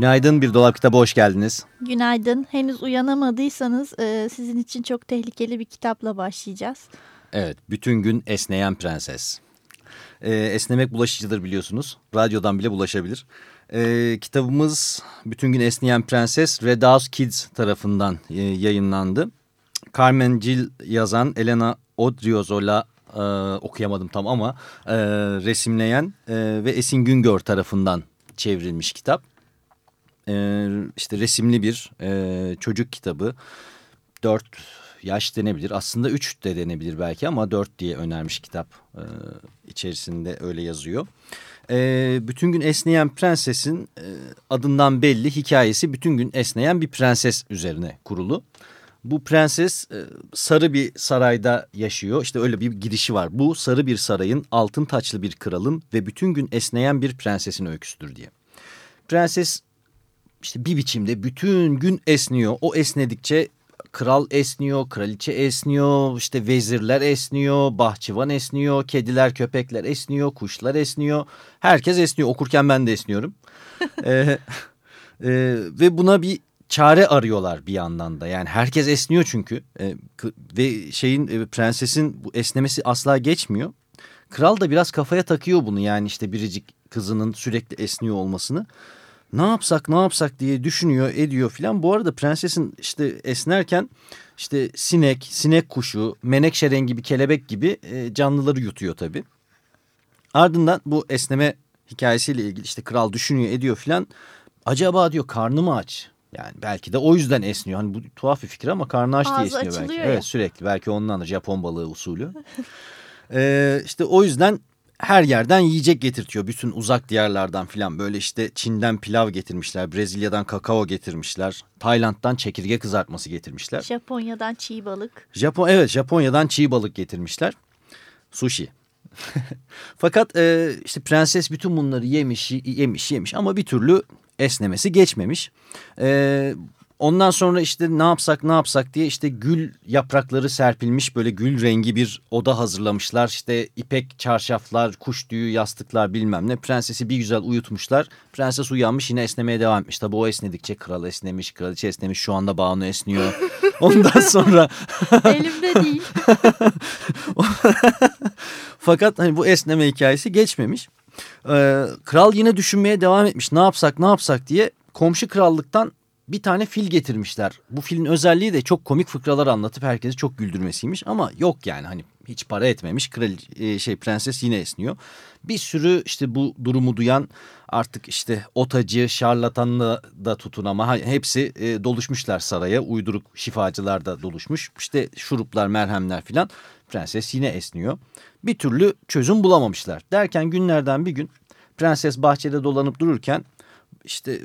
Günaydın Bir Dolap Kitabı hoş geldiniz. Günaydın. Henüz uyanamadıysanız e, sizin için çok tehlikeli bir kitapla başlayacağız. Evet, bütün gün esneyen prenses. Ee, esnemek bulaşıcıdır biliyorsunuz. Radyodan bile bulaşabilir. Ee, kitabımız Bütün Gün Esneyen Prenses Red House Kids tarafından e, yayınlandı. Carmen Gil yazan Elena Odriozola e, okuyamadım tam ama e, resimleyen e, ve Esin Güngör tarafından çevrilmiş kitap. E, işte resimli bir e, çocuk kitabı. Dört yaş denebilir. Aslında üç de denebilir belki ama dört diye önermiş kitap e, içerisinde öyle yazıyor. E, bütün gün esneyen prensesin e, adından belli hikayesi bütün gün esneyen bir prenses üzerine kurulu. Bu prenses e, sarı bir sarayda yaşıyor. İşte öyle bir girişi var. Bu sarı bir sarayın altın taçlı bir kralın ve bütün gün esneyen bir prensesin öyküsüdür diye. Prenses işte bir biçimde bütün gün esniyor. O esnedikçe kral esniyor, kraliçe esniyor, işte vezirler esniyor, bahçıvan esniyor, kediler, köpekler esniyor, kuşlar esniyor. Herkes esniyor. Okurken ben de esniyorum. ee, e, ve buna bir çare arıyorlar bir yandan da. Yani herkes esniyor çünkü ee, ve şeyin e, prensesin bu esnemesi asla geçmiyor. Kral da biraz kafaya takıyor bunu yani işte biricik kızının sürekli esniyor olmasını ne yapsak ne yapsak diye düşünüyor ediyor filan. Bu arada prensesin işte esnerken işte sinek, sinek kuşu, menekşe rengi bir kelebek gibi e, canlıları yutuyor tabii. Ardından bu esneme hikayesiyle ilgili işte kral düşünüyor ediyor filan. Acaba diyor karnı mı aç? Yani belki de o yüzden esniyor. Hani bu tuhaf bir fikir ama karnı aç diye esniyor belki. Ya. Evet sürekli belki ondan da Japon balığı usulü. ee, işte o yüzden her yerden yiyecek getirtiyor. Bütün uzak diyarlardan filan böyle işte Çin'den pilav getirmişler. Brezilya'dan kakao getirmişler. Tayland'dan çekirge kızartması getirmişler. Japonya'dan çiğ balık. Japon Evet Japonya'dan çiğ balık getirmişler. Sushi. Fakat e, işte prenses bütün bunları yemiş yemiş yemiş ama bir türlü esnemesi geçmemiş. E, Ondan sonra işte ne yapsak ne yapsak diye işte gül yaprakları serpilmiş böyle gül rengi bir oda hazırlamışlar. İşte ipek çarşaflar, kuş tüyü, yastıklar bilmem ne. Prensesi bir güzel uyutmuşlar. Prenses uyanmış yine esnemeye devam etmiş. Tabi o esnedikçe kral esnemiş, kraliçe esnemiş. Şu anda Banu esniyor. Ondan sonra... Elimde değil. Fakat hani bu esneme hikayesi geçmemiş. Ee, kral yine düşünmeye devam etmiş. Ne yapsak ne yapsak diye komşu krallıktan bir tane fil getirmişler. Bu filin özelliği de çok komik fıkralar anlatıp herkesi çok güldürmesiymiş ama yok yani hani hiç para etmemiş. Kral e, şey prenses yine esniyor. Bir sürü işte bu durumu duyan artık işte otacı, şarlatanla da tutun ama hepsi e, doluşmuşlar saraya. Uyduruk şifacılar da doluşmuş. İşte şuruplar, merhemler filan. Prenses yine esniyor. Bir türlü çözüm bulamamışlar. Derken günlerden bir gün prenses bahçede dolanıp dururken işte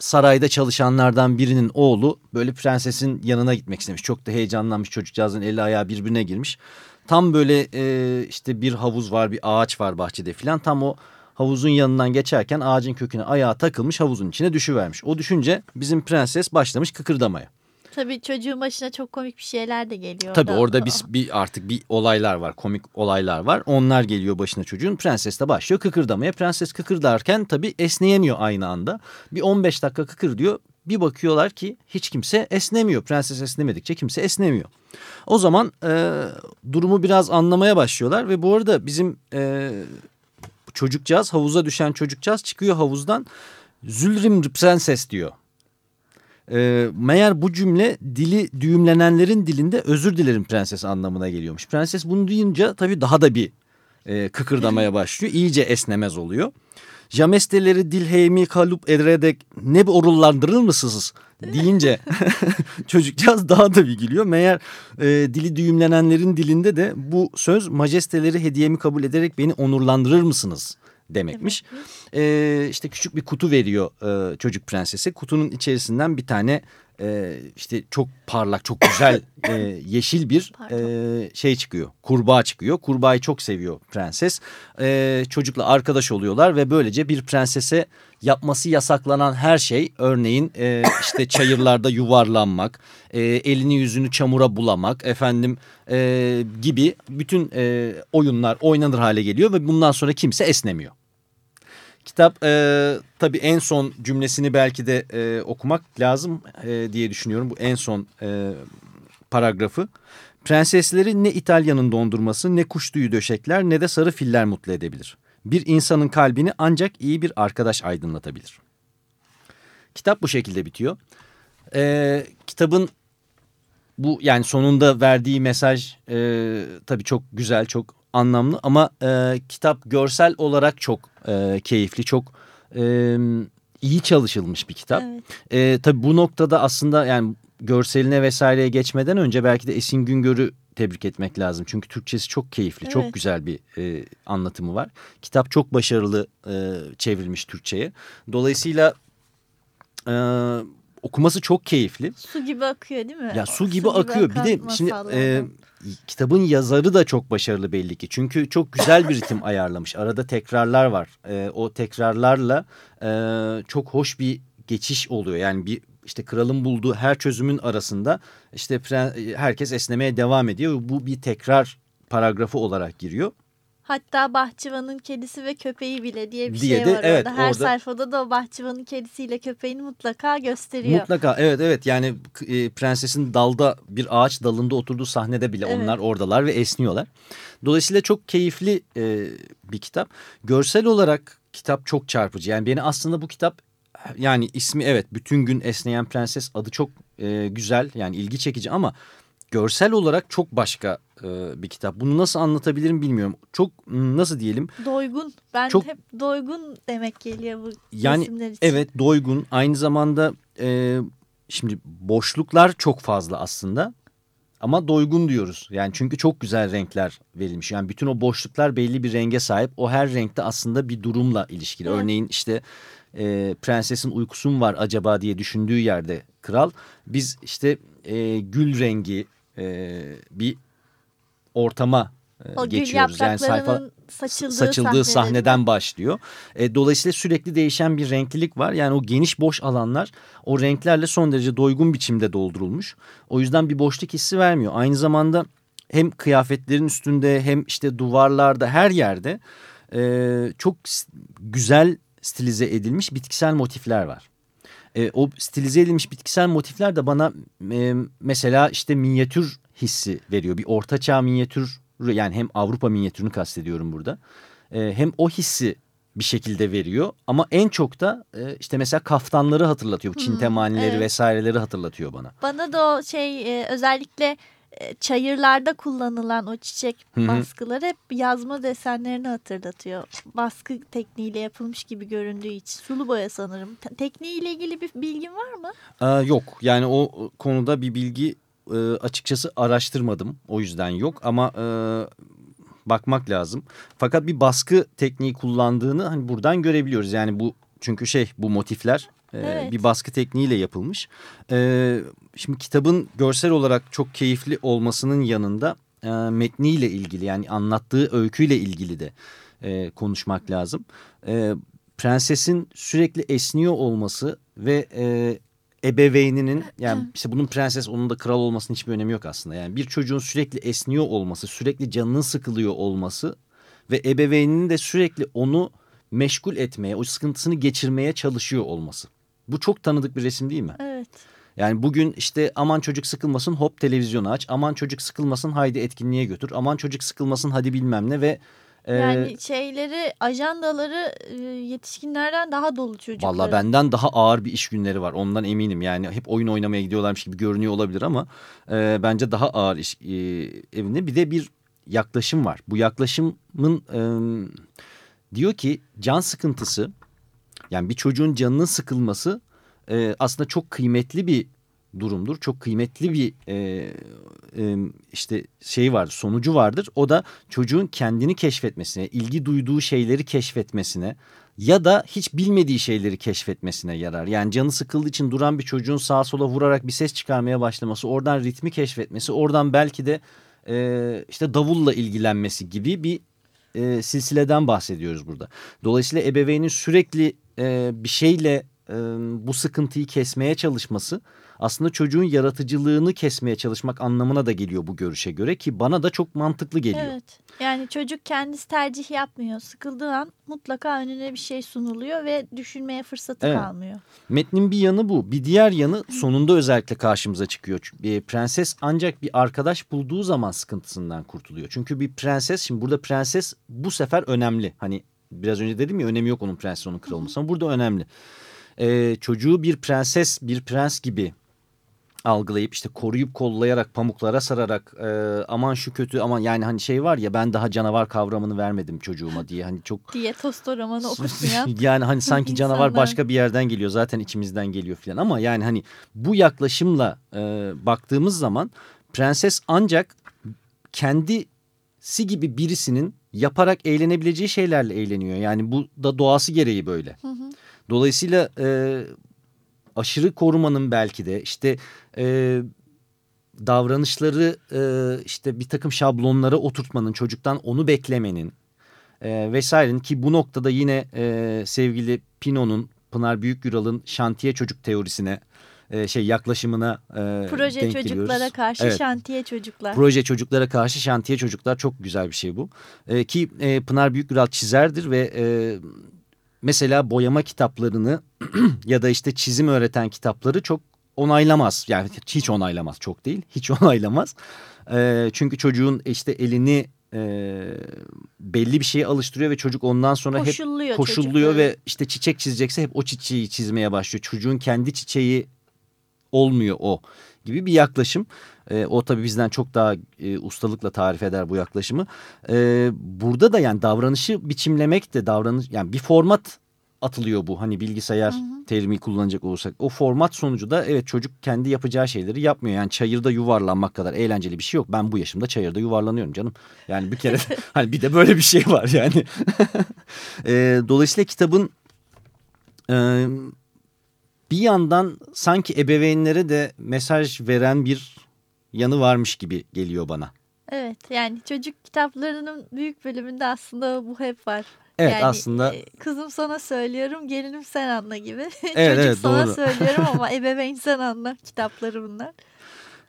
sarayda çalışanlardan birinin oğlu böyle prensesin yanına gitmek istemiş. Çok da heyecanlanmış çocukcağızın eli ayağı birbirine girmiş. Tam böyle e, işte bir havuz var bir ağaç var bahçede filan tam o havuzun yanından geçerken ağacın köküne ayağı takılmış havuzun içine düşüvermiş. O düşünce bizim prenses başlamış kıkırdamaya. Tabii çocuğun başına çok komik bir şeyler de geliyor. Tabii orada, orada biz bir artık bir olaylar var, komik olaylar var. Onlar geliyor başına çocuğun. Prenses de başlıyor kıkırdamaya. Prenses kıkırdarken tabii esneyemiyor aynı anda. Bir 15 dakika kıkır diyor. Bir bakıyorlar ki hiç kimse esnemiyor. Prenses esnemedikçe kimse esnemiyor. O zaman e, durumu biraz anlamaya başlıyorlar ve bu arada bizim e, çocukcağız havuza düşen çocukcağız çıkıyor havuzdan Zülrim Prenses diyor. E, meğer bu cümle dili düğümlenenlerin dilinde özür dilerim prenses anlamına geliyormuş. Prenses bunu duyunca tabii daha da bir e, kıkırdamaya başlıyor. İyice esnemez oluyor. Jamesteleri dilheymi kalup ederek ne bir orullandırır mısınız deyince çocukcağız daha da bir gülüyor. Meğer e, dili düğümlenenlerin dilinde de bu söz majesteleri hediyemi kabul ederek beni onurlandırır mısınız demekmiş. E, işte küçük bir kutu veriyor e, çocuk prensesi. Kutunun içerisinden bir tane e, işte çok parlak, çok güzel e, yeşil bir e, şey çıkıyor. Kurbağa çıkıyor. Kurbağayı çok seviyor prenses. E, çocukla arkadaş oluyorlar ve böylece bir prensese yapması yasaklanan her şey örneğin e, işte çayırlarda yuvarlanmak, e, elini yüzünü çamura bulamak efendim e, gibi bütün e, oyunlar oynanır hale geliyor ve bundan sonra kimse esnemiyor. Kitap e, tabii en son cümlesini belki de e, okumak lazım e, diye düşünüyorum. Bu en son e, paragrafı. Prensesleri ne İtalya'nın dondurması ne kuş döşekler ne de sarı filler mutlu edebilir. Bir insanın kalbini ancak iyi bir arkadaş aydınlatabilir. Kitap bu şekilde bitiyor. E, kitabın bu yani sonunda verdiği mesaj e, tabii çok güzel, çok anlamlı ama e, kitap görsel olarak çok e, keyifli, çok e, iyi çalışılmış bir kitap. Evet. E, tabii bu noktada aslında yani görseline vesaireye geçmeden önce belki de Esin Güngör'ü tebrik etmek lazım. Çünkü Türkçesi çok keyifli, Evet. çok güzel bir e, anlatımı var. Kitap çok başarılı e, çevrilmiş Türkçe'ye. Dolayısıyla e, okuması çok keyifli. Su gibi akıyor değil mi? Ya su gibi akıyor. Bir akan de şimdi e, kitabın yazarı da çok başarılı belli ki. Çünkü çok güzel bir ritim ayarlamış. Arada tekrarlar var. E, o tekrarlarla e, çok hoş bir geçiş oluyor. Yani bir işte kralın bulduğu her çözümün arasında işte herkes esnemeye devam ediyor. Bu bir tekrar paragrafı olarak giriyor. Hatta bahçıvanın kedisi ve köpeği bile diye bir Diye şey de, var evet, orada. Her orada- sayfada da o bahçıvanın kedisiyle köpeğini mutlaka gösteriyor. Mutlaka evet evet yani e, prensesin dalda bir ağaç dalında oturduğu sahnede bile Evet. onlar oradalar ve esniyorlar. Dolayısıyla çok keyifli e, bir kitap. Görsel olarak kitap çok çarpıcı. Yani beni aslında bu kitap yani ismi evet bütün gün esneyen prenses adı çok e, güzel yani ilgi çekici ama görsel olarak çok başka e, bir kitap. Bunu nasıl anlatabilirim bilmiyorum. Çok nasıl diyelim Doygun. Ben Çok- hep doygun demek geliyor bu Yani resimler için. Evet doygun aynı zamanda e, şimdi boşluklar çok fazla aslında ama doygun diyoruz. Yani çünkü çok güzel renkler verilmiş. Yani bütün o boşluklar belli bir renge sahip. O her renkte aslında bir durumla ilişkili. Evet. Örneğin işte e, prensesin uykusu mu var acaba diye düşündüğü yerde kral biz işte e, gül rengi e, bir ortama e, O geçiyoruz. Yani sayfa saçıldığı, saçıldığı sahnede- sahneden başlıyor. E, dolayısıyla sürekli değişen bir renklilik var. Yani o geniş boş alanlar o renklerle son derece doygun biçimde doldurulmuş. O yüzden bir boşluk hissi vermiyor. Aynı zamanda hem kıyafetlerin üstünde hem işte duvarlarda her yerde e, çok güzel stilize edilmiş bitkisel motifler var. E, o stilize edilmiş bitkisel motifler de bana e, mesela işte minyatür hissi veriyor. Bir ortaçağ minyatür yani hem Avrupa minyatürünü kastediyorum burada. E, hem o hissi bir şekilde veriyor ama en çok da e, işte mesela kaftanları hatırlatıyor. Çin temanileri evet. vesaireleri hatırlatıyor bana. Bana da o şey e, özellikle çayırlarda kullanılan o çiçek baskıları hep yazma desenlerini hatırlatıyor. Baskı tekniğiyle yapılmış gibi göründüğü için. Sulu boya sanırım. Te- Tekniğiyle ilgili bir bilgin var mı? Aa, yok yani o konuda bir bilgi e, açıkçası araştırmadım. O yüzden yok ama e, bakmak lazım. Fakat bir baskı tekniği kullandığını hani buradan görebiliyoruz. Yani bu çünkü şey bu motifler e, Evet. bir baskı tekniğiyle yapılmış. E, şimdi kitabın görsel olarak çok keyifli olmasının yanında e, metniyle ilgili yani anlattığı öyküyle ilgili de e, konuşmak lazım. E, prensesin sürekli esniyor olması ve e, ebeveyninin yani işte bunun prenses onun da kral olmasının hiçbir önemi yok aslında. Yani bir çocuğun sürekli esniyor olması, sürekli canının sıkılıyor olması ve ebeveyninin de sürekli onu meşgul etmeye, o sıkıntısını geçirmeye çalışıyor olması. Bu çok tanıdık bir resim değil mi? Evet. Yani bugün işte aman çocuk sıkılmasın hop televizyonu aç. Aman çocuk sıkılmasın haydi etkinliğe götür. Aman çocuk sıkılmasın hadi bilmem ne ve... e, Yani şeyleri, ajandaları e, yetişkinlerden daha dolu çocukların. Valla benden daha ağır bir iş günleri var ondan eminim. Yani hep oyun oynamaya gidiyorlarmış gibi görünüyor olabilir ama e, bence daha ağır iş e, evinde. Bir de bir yaklaşım var. Bu yaklaşımın e, diyor ki can sıkıntısı Yani bir çocuğun canının sıkılması e, aslında çok kıymetli bir durumdur. Çok kıymetli bir e, e, işte şey var, sonucu vardır. O da çocuğun kendini keşfetmesine, ilgi duyduğu şeyleri keşfetmesine ya da hiç bilmediği şeyleri keşfetmesine yarar. Yani canı sıkıldığı için duran bir çocuğun sağa sola vurarak bir ses çıkarmaya başlaması, oradan ritmi keşfetmesi, oradan belki de e, işte davulla ilgilenmesi gibi bir e, silsileden bahsediyoruz burada. Dolayısıyla ebeveynin sürekli e, bir şeyle e, bu sıkıntıyı kesmeye çalışması aslında çocuğun yaratıcılığını kesmeye çalışmak anlamına da geliyor bu görüşe göre ki bana da çok mantıklı geliyor. Evet. Yani çocuk kendisi tercih yapmıyor. Sıkıldığı an mutlaka önüne bir şey sunuluyor ve düşünmeye fırsatı Evet. kalmıyor. Metnin bir yanı bu. Bir diğer yanı sonunda özellikle karşımıza çıkıyor. Bir prenses ancak bir arkadaş bulduğu zaman sıkıntısından kurtuluyor. Çünkü bir prenses şimdi burada prenses bu sefer önemli. Hani biraz önce dedim ya önemi yok onun prenses onun kral olması ama burada önemli. Ee, çocuğu bir prenses bir prens gibi algılayıp işte koruyup kollayarak pamuklara sararak e, aman şu kötü aman yani hani şey var ya ben daha canavar kavramını vermedim çocuğuma diye hani çok Diye Tosto romanı okumayan yani hani sanki canavar insanlar. başka bir yerden geliyor zaten içimizden geliyor filan ama yani hani bu yaklaşımla e, baktığımız zaman prenses ancak kendisi gibi birisinin yaparak eğlenebileceği şeylerle eğleniyor. Yani bu da doğası gereği böyle. Hı hı. Dolayısıyla e, aşırı korumanın belki de işte e, davranışları e, işte bir takım şablonlara oturtmanın çocuktan onu beklemenin e, vesairenin ki bu noktada yine e, sevgili Pino'nun Pınar Büyükgüral'ın şantiye çocuk teorisine e, şey yaklaşımına e, proje denk çocuklara geliyoruz. karşı Evet. şantiye çocuklar. Proje çocuklara karşı şantiye çocuklar çok güzel bir şey bu. E, ki e, Pınar Büyükgüral çizerdir ve e, mesela boyama kitaplarını ya da işte çizim öğreten kitapları çok onaylamaz. Yani hiç onaylamaz çok değil hiç onaylamaz. E, çünkü çocuğun işte elini e, belli bir şeye alıştırıyor ve çocuk ondan sonra hep Koşulluyor koşulluyor çocukları. ve işte çiçek çizecekse hep o çiçeği çizmeye başlıyor. Çocuğun kendi çiçeği olmuyor o gibi bir yaklaşım. E, o tabii bizden çok daha e, ustalıkla tarif eder bu yaklaşımı. E, burada da yani davranışı biçimlemek de davranış yani bir format atılıyor bu. Hani bilgisayar terimi kullanacak olursak. O format sonucu da evet çocuk kendi yapacağı şeyleri yapmıyor. Yani çayırda yuvarlanmak kadar eğlenceli bir şey yok. Ben bu yaşımda çayırda yuvarlanıyorum canım. Yani bir kere hani bir de böyle bir şey var yani. E, dolayısıyla kitabın e, bir yandan sanki ebeveynlere de mesaj veren bir yanı varmış gibi geliyor bana. Evet yani çocuk kitaplarının büyük bölümünde aslında bu hep var. Evet yani, aslında e, kızım sana söylüyorum gelinim sen anla gibi. Çocuk evet, sana doğru. söylüyorum ama ebeveyn sen anla kitapları bunlar.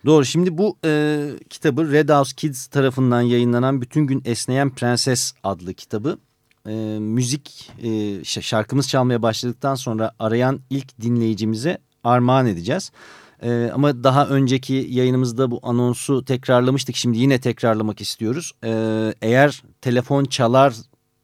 doğru şimdi bu e, kitabı Red House Kids tarafından yayınlanan Bütün Gün Esneyen Prenses adlı kitabı e, müzik e, şarkımız çalmaya başladıktan sonra arayan ilk dinleyicimize armağan edeceğiz. E, ama daha önceki yayınımızda bu anonsu tekrarlamıştık. Şimdi yine tekrarlamak istiyoruz. E, eğer telefon çalar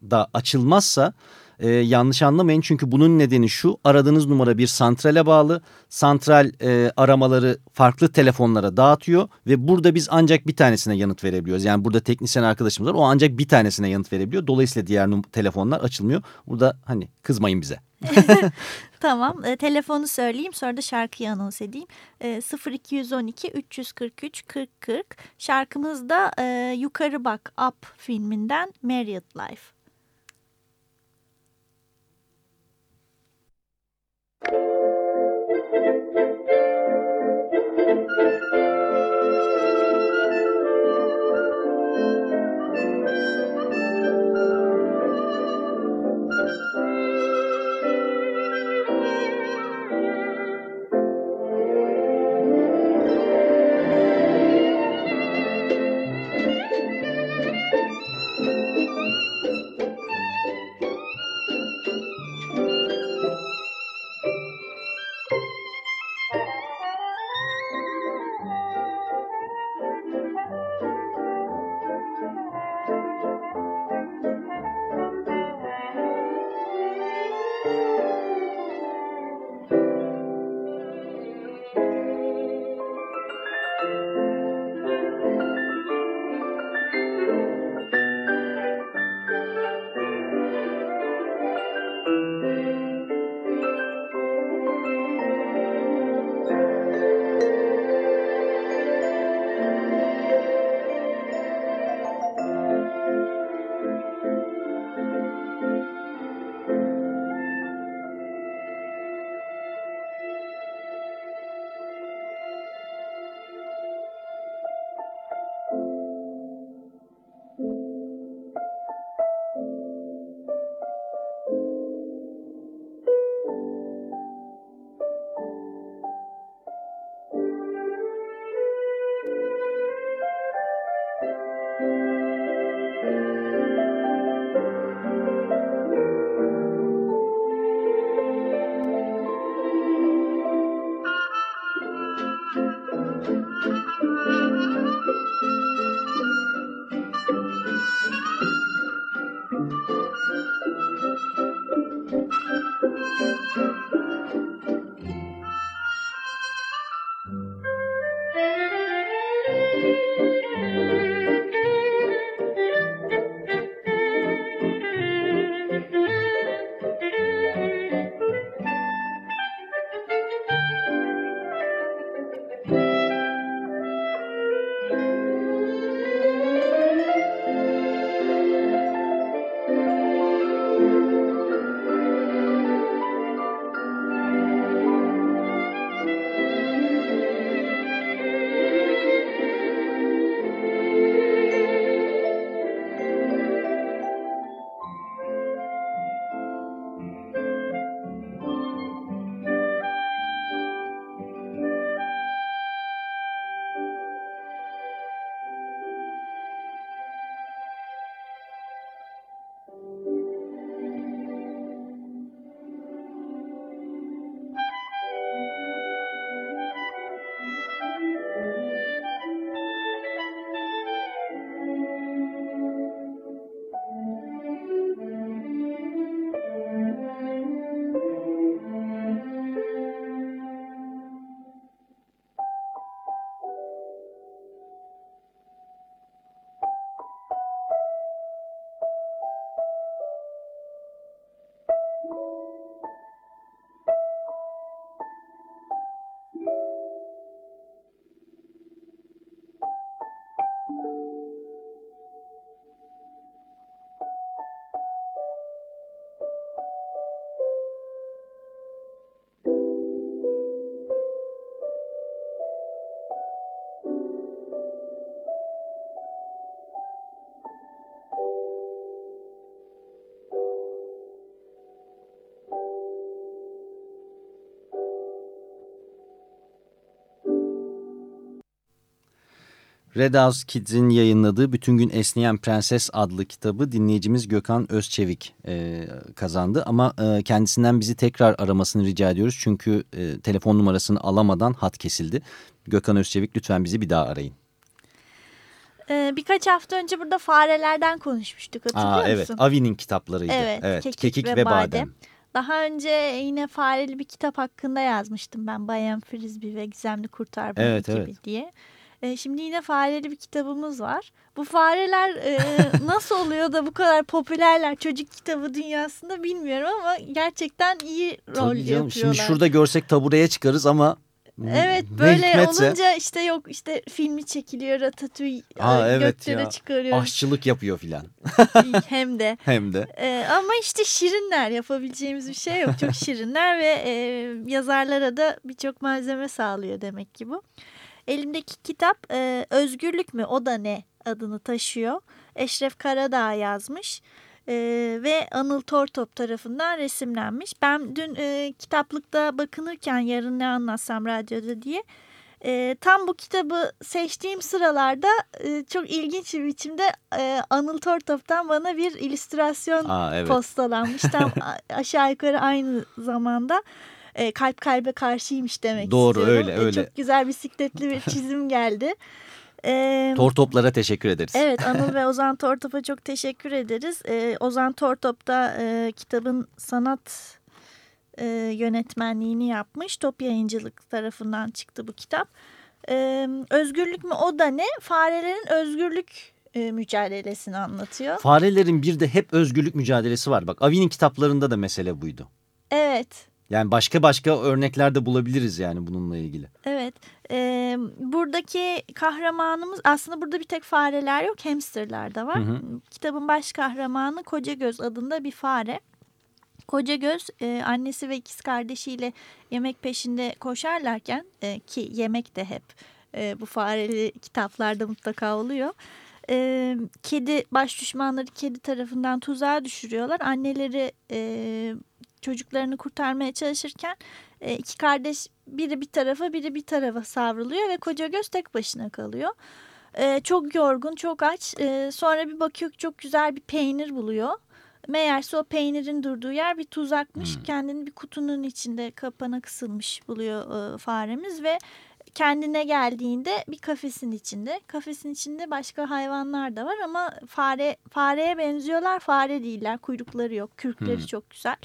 da açılmazsa e, yanlış anlamayın. Çünkü bunun nedeni şu aradığınız numara bir santrale bağlı. Santral e, aramaları farklı telefonlara dağıtıyor ve burada biz ancak bir tanesine yanıt verebiliyoruz. Yani burada teknisyen arkadaşımız var o ancak bir tanesine yanıt verebiliyor. Dolayısıyla diğer telefonlar açılmıyor. Burada hani kızmayın bize. Tamam e, telefonu söyleyeyim sonra da şarkıyı anons edeyim. E, 0212 343 40 40 şarkımız da e, Yukarı Bak Up filminden Married Life. Red House Kids'in yayınladığı Bütün Gün Esneyen Prenses adlı kitabı dinleyicimiz Gökhan Özçevik e, kazandı. Ama e, kendisinden bizi tekrar aramasını rica ediyoruz. Çünkü e, telefon numarasını alamadan hat kesildi. Gökhan Özçevik lütfen bizi bir daha arayın. Ee, birkaç hafta önce burada farelerden konuşmuştuk hatırlıyor Aa, evet. musun? Avi'nin kitaplarıydı. Evet, evet. Kekik, Kekik, ve, ve, badem. badem. Daha önce yine fareli bir kitap hakkında yazmıştım ben. Bayan Frisbee ve Gizemli Kurtar Evet, ekibi evet. diye. Ee, şimdi yine fareli bir kitabımız var. Bu fareler e, nasıl oluyor da bu kadar popülerler çocuk kitabı dünyasında bilmiyorum ama gerçekten iyi rol Tabii canım. yapıyorlar. Şimdi şurada görsek tabureye çıkarız ama Evet böyle hikmetse olunca işte yok işte filmi çekiliyor Ratatouille Aa, e, evet göklere ya. çıkarıyoruz aşçılık yapıyor filan. hem de. Hem de. Ee, ama işte şirinler yapabileceğimiz bir şey yok. Çok şirinler ve e, yazarlara da birçok malzeme sağlıyor demek ki bu. Elimdeki kitap e, Özgürlük mü o da ne adını taşıyor. Eşref Karadağ yazmış e, ve Anıl Tortop tarafından resimlenmiş. Ben dün e, kitaplıkta bakınırken yarın ne anlatsam radyoda diye e, tam bu kitabı seçtiğim sıralarda e, çok ilginç bir biçimde e, Anıl Tortop'tan bana bir illüstrasyon Aa, evet. postalanmış. Tam aşağı yukarı aynı zamanda e, kalp kalbe karşıymış demek Doğru, istiyorum. öyle, E, öyle. Çok güzel bisikletli bir çizim geldi. E, Tor toplara teşekkür ederiz. Evet Anıl ve Ozan Tortop'a çok teşekkür ederiz. Ee, Ozan Tortop da e, kitabın sanat e, yönetmenliğini yapmış. Top Yayıncılık tarafından çıktı bu kitap. Ee, özgürlük mü o da ne? Farelerin özgürlük e, mücadelesini anlatıyor. Farelerin bir de hep özgürlük mücadelesi var. Bak Avi'nin kitaplarında da mesele buydu. Evet. Yani başka başka örnekler de bulabiliriz yani bununla ilgili. Evet. Ee, buradaki kahramanımız aslında burada bir tek fareler yok, hamsterlar da var. Hı hı. Kitabın baş kahramanı Koca Göz adında bir fare. Koca Göz e, annesi ve ikiz kardeşiyle yemek peşinde koşarlarken e, ki yemek de hep e, bu fareli kitaplarda mutlaka oluyor. E, kedi baş düşmanları kedi tarafından tuzağa düşürüyorlar. Anneleri e, çocuklarını kurtarmaya çalışırken e, iki kardeş biri bir tarafa biri bir tarafa savruluyor ve koca göz tek başına kalıyor. E, çok yorgun, çok aç. E, sonra bir bakıyor ki çok güzel bir peynir buluyor. Meğerse o peynirin durduğu yer bir tuzakmış. Hmm. Kendini bir kutunun içinde kapana kısılmış buluyor e, faremiz ve kendine geldiğinde bir kafesin içinde. Kafesin içinde başka hayvanlar da var ama fare fareye benziyorlar. Fare değiller. Kuyrukları yok. Kürkleri Hmm. çok güzel.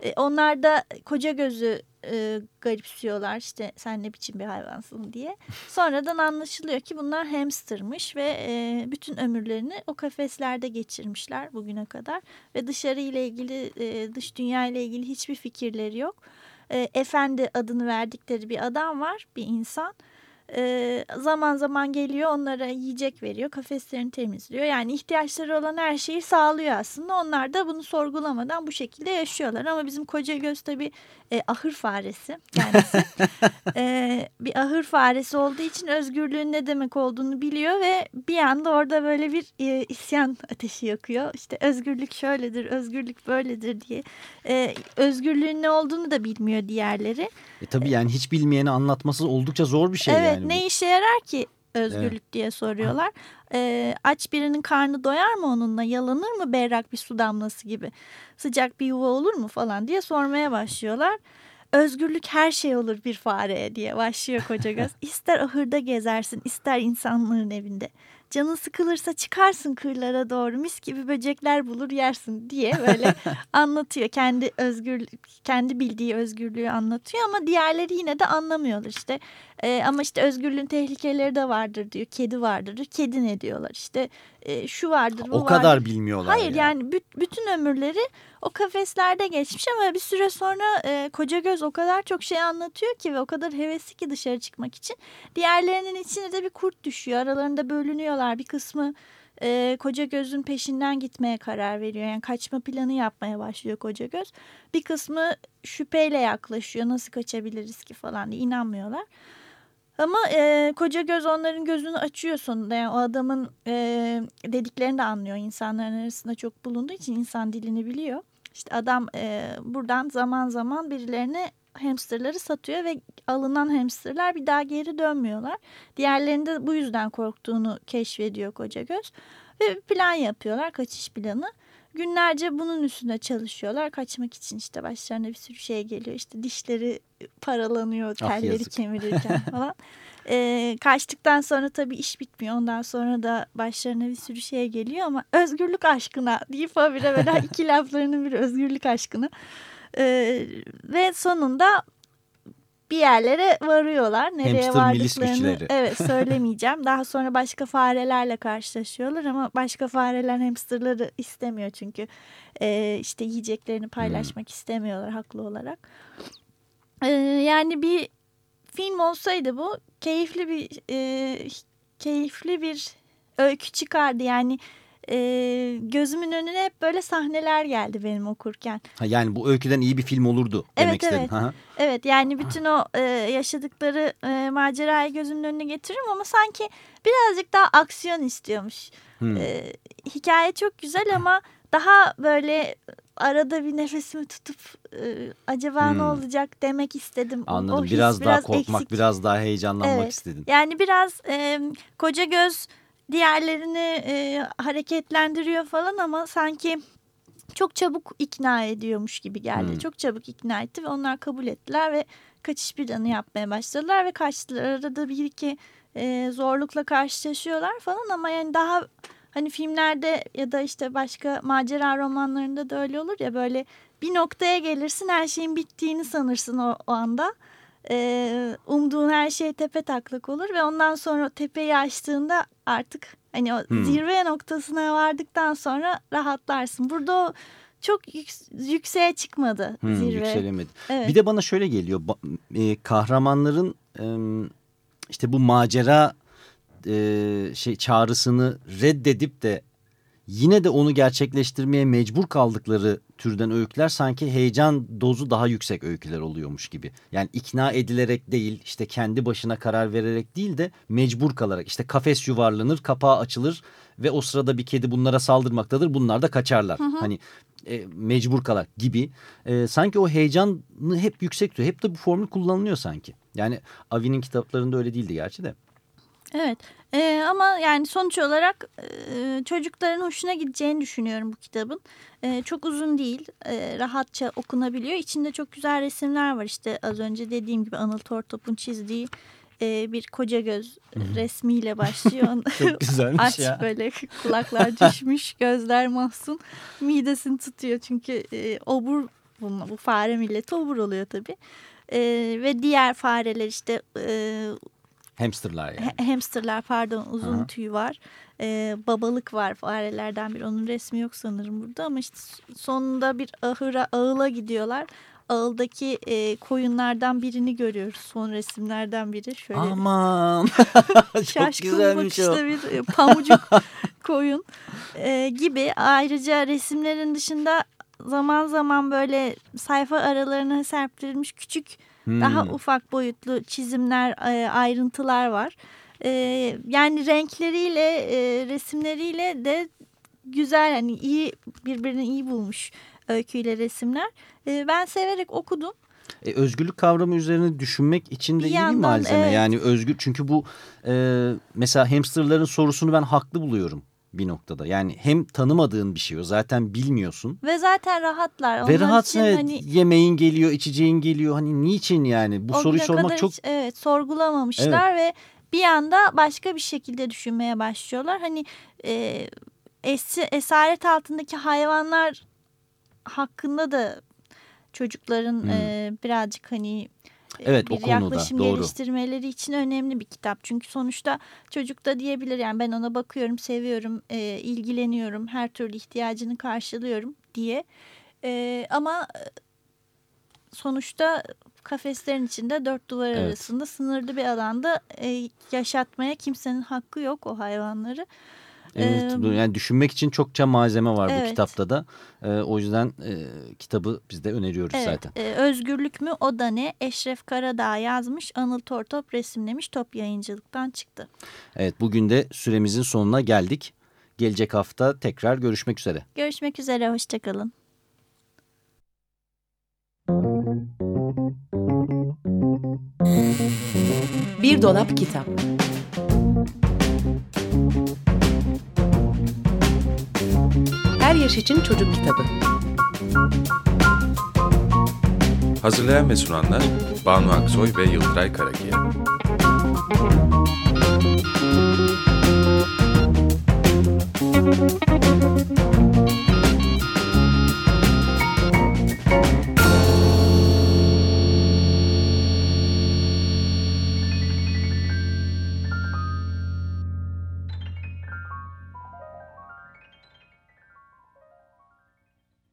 E, onlar da koca gözü e, garipsiyorlar işte sen ne biçim bir hayvansın diye. Sonradan anlaşılıyor ki bunlar hamstermış ve e, bütün ömürlerini o kafeslerde geçirmişler bugüne kadar. Ve dışarı ile ilgili e, dış dünya ile ilgili hiçbir fikirleri yok. E, Efendi adını verdikleri bir adam var bir insan. E, zaman zaman geliyor onlara yiyecek veriyor kafeslerini temizliyor. Yani ihtiyaçları olan her şeyi sağlıyor aslında. Onlar da bunu sorgulamadan bu şekilde yaşıyorlar. Ama bizim koca göz tabii e, ahır faresi kendisi. e, bir ahır faresi olduğu için özgürlüğün ne demek olduğunu biliyor ve bir anda orada böyle bir e, isyan ateşi yakıyor. İşte özgürlük şöyledir, özgürlük böyledir diye. E, özgürlüğün ne olduğunu da bilmiyor diğerleri. E tabii yani hiç bilmeyeni anlatması oldukça zor bir şey evet yani. Bu. ne işe yarar ki özgürlük diye soruyorlar. E, aç birinin karnı doyar mı onunla? Yalanır mı berrak bir su damlası gibi? Sıcak bir yuva olur mu falan diye sormaya başlıyorlar. Özgürlük her şey olur bir fareye diye başlıyor koca göz. İster ahırda gezersin ister insanların evinde. Canın sıkılırsa çıkarsın kırlara doğru mis gibi böcekler bulur yersin diye böyle anlatıyor. Kendi özgürlük, kendi bildiği özgürlüğü anlatıyor ama diğerleri yine de anlamıyorlar işte. Ee, ama işte özgürlüğün tehlikeleri de vardır diyor. Kedi vardır. Kedi ne diyorlar işte e, şu vardır bu O vardır. kadar bilmiyorlar Hayır yani, büt- bütün ömürleri o kafeslerde geçmiş ama bir süre sonra e, koca göz o kadar çok şey anlatıyor ki ve o kadar hevesli ki dışarı çıkmak için. Diğerlerinin içine de bir kurt düşüyor. Aralarında bölünüyorlar. Bir kısmı e, koca gözün peşinden gitmeye karar veriyor. Yani kaçma planı yapmaya başlıyor koca göz. Bir kısmı şüpheyle yaklaşıyor. Nasıl kaçabiliriz ki falan diye inanmıyorlar. Ama e, koca göz onların gözünü açıyor sonunda. Yani o adamın e, dediklerini de anlıyor. İnsanların arasında çok bulunduğu için insan dilini biliyor. İşte adam e, buradan zaman zaman birilerine hamsterları satıyor ve alınan hamsterlar bir daha geri dönmüyorlar. Diğerlerinde bu yüzden korktuğunu keşfediyor koca göz. Ve plan yapıyorlar kaçış planı. Günlerce bunun üstünde çalışıyorlar. Kaçmak için işte başlarına bir sürü şey geliyor. İşte dişleri paralanıyor, Ah, telleri yazık. kemirirken falan. Ee, kaçtıktan sonra tabii iş bitmiyor. Ondan sonra da başlarına bir sürü şey geliyor ama özgürlük aşkına deyip habire böyle iki laflarının bir özgürlük aşkına. Ee, ve sonunda bir yerlere varıyorlar. Nereye Hamster vardıklarını evet söylemeyeceğim. Daha sonra başka farelerle karşılaşıyorlar ama başka fareler hamsterları istemiyor çünkü e, işte yiyeceklerini paylaşmak istemiyorlar haklı olarak. E, yani bir film olsaydı bu keyifli bir e, keyifli bir öykü çıkardı yani e, gözümün önüne hep böyle sahneler geldi benim okurken. Ha, yani bu öyküden iyi bir film olurdu demek Evet, istedim. evet. Hı. Evet yani bütün o e, yaşadıkları e, macerayı gözümün önüne getiririm ama sanki birazcık daha aksiyon istiyormuş. Hmm. E, hikaye çok güzel ama daha böyle arada bir nefesimi tutup e, acaba ne Hmm. olacak demek istedim. O- o Anladım. his biraz daha korkmak, eksik. biraz daha heyecanlanmak Evet. istedin. Yani biraz e, koca göz diğerlerini e, hareketlendiriyor falan ama sanki çok çabuk ikna ediyormuş gibi geldi. Hmm. Çok çabuk ikna etti ve onlar kabul ettiler ve kaçış planı yapmaya başladılar ve kaçtılar. Arada bir iki e, zorlukla karşılaşıyorlar falan ama yani daha hani filmlerde ya da işte başka macera romanlarında da öyle olur ya böyle bir noktaya gelirsin her şeyin bittiğini sanırsın o, o anda. Ee, umduğun her şey tepe taklak olur ve ondan sonra tepeyi açtığında artık hani o Hmm. zirve noktasına vardıktan sonra rahatlarsın. Burada o çok yük- yükseğe çıkmadı Hmm, zirve. yükselemedi. Evet. Bir de bana şöyle geliyor. e, kahramanların e, işte bu macera e, şey çağrısını reddedip de yine de onu gerçekleştirmeye mecbur kaldıkları türden öyküler sanki heyecan dozu daha yüksek öyküler oluyormuş gibi. Yani ikna edilerek değil işte kendi başına karar vererek değil de mecbur kalarak işte kafes yuvarlanır kapağı açılır ve o sırada bir kedi bunlara saldırmaktadır bunlar da kaçarlar. Hani e, mecbur kalarak gibi E, sanki o heyecanı hep yüksek tutuyor. Hep de bu formül kullanılıyor sanki. Yani Avi'nin kitaplarında öyle değildi gerçi de. Evet ee, ama yani sonuç olarak e, çocukların hoşuna gideceğini düşünüyorum bu kitabın. E, çok uzun değil e, rahatça okunabiliyor. İçinde çok güzel resimler var işte az önce dediğim gibi Anıl Tortop'un çizdiği e, bir koca göz resmiyle başlıyor. çok güzelmiş Aç ya. böyle kulaklar düşmüş gözler mahzun midesini tutuyor çünkü e, obur bu, bu fare milleti obur oluyor tabii. E, ve diğer fareler işte e, Hamsterlar yani. He- hamsterlar pardon uzun Aha. tüy var. Ee, babalık var farelerden bir onun resmi yok sanırım burada ama işte sonunda bir ahıra ağıla gidiyorlar. Ağıldaki e, koyunlardan birini görüyoruz son resimlerden biri şöyle Aman çok şaşkın bakışlı bir e, pamucuk koyun e, gibi ayrıca resimlerin dışında zaman zaman böyle sayfa aralarına serptirilmiş küçük Hmm. daha ufak boyutlu çizimler, e, ayrıntılar var. E, yani renkleriyle, e, resimleriyle de güzel, hani iyi birbirini iyi bulmuş öyküyle resimler. Ben severek okudum. E, özgürlük kavramı üzerine düşünmek için de Bir iyi bir yandan, malzeme. evet. Yani özgür çünkü bu e, mesela hamsterların sorusunu ben haklı buluyorum bir noktada. Yani hem tanımadığın bir şey o zaten bilmiyorsun. Ve zaten rahatlar. Ve Onlar rahatsın için evet, hani yemeğin geliyor, içeceğin geliyor. Hani niçin yani? Bu o soruyu sormak kadar çok hiç, evet sorgulamamışlar ve bir anda başka bir şekilde düşünmeye başlıyorlar. Hani e, es, esaret altındaki hayvanlar hakkında da çocukların Hmm. e, birazcık hani e, Evet, o bir konuda, yaklaşım doğru. geliştirmeleri için önemli bir kitap. Çünkü sonuçta çocuk da diyebilir yani ben ona bakıyorum, seviyorum, e, ilgileniyorum, her türlü ihtiyacını karşılıyorum diye. E, ama e, sonuçta kafeslerin içinde dört duvar Evet. arasında sınırlı bir alanda e, yaşatmaya kimsenin hakkı yok o hayvanları. Evet, Ee, bu- yani düşünmek için çokça malzeme var bu evet. kitapta da. E, o yüzden e, kitabı biz de öneriyoruz Evet, zaten. e, Özgürlük mü o da ne? Eşref Karadağ yazmış, Anıl Tortop resimlemiş, Top Yayıncılık'tan çıktı. Evet, bugün de süremizin sonuna geldik. Gelecek hafta tekrar görüşmek üzere. Görüşmek üzere, hoşçakalın. Bir dolap kitap. Her yaş için çocuk kitabı. Hazırlayan ve sunanlar Banu Aksoy ve Yıldıray Karakiya. Müzik